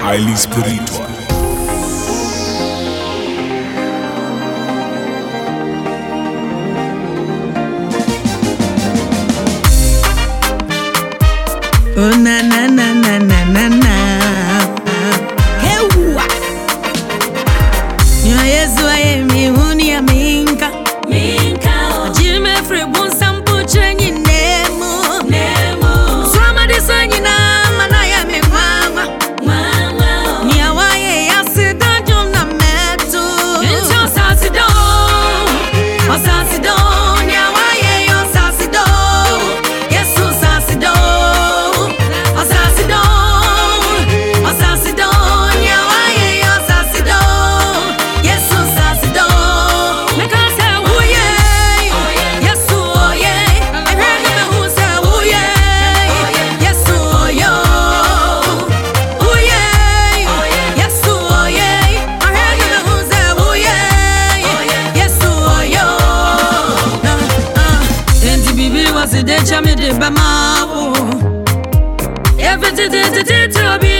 highly spiritual. tete cha mi de ba ma to be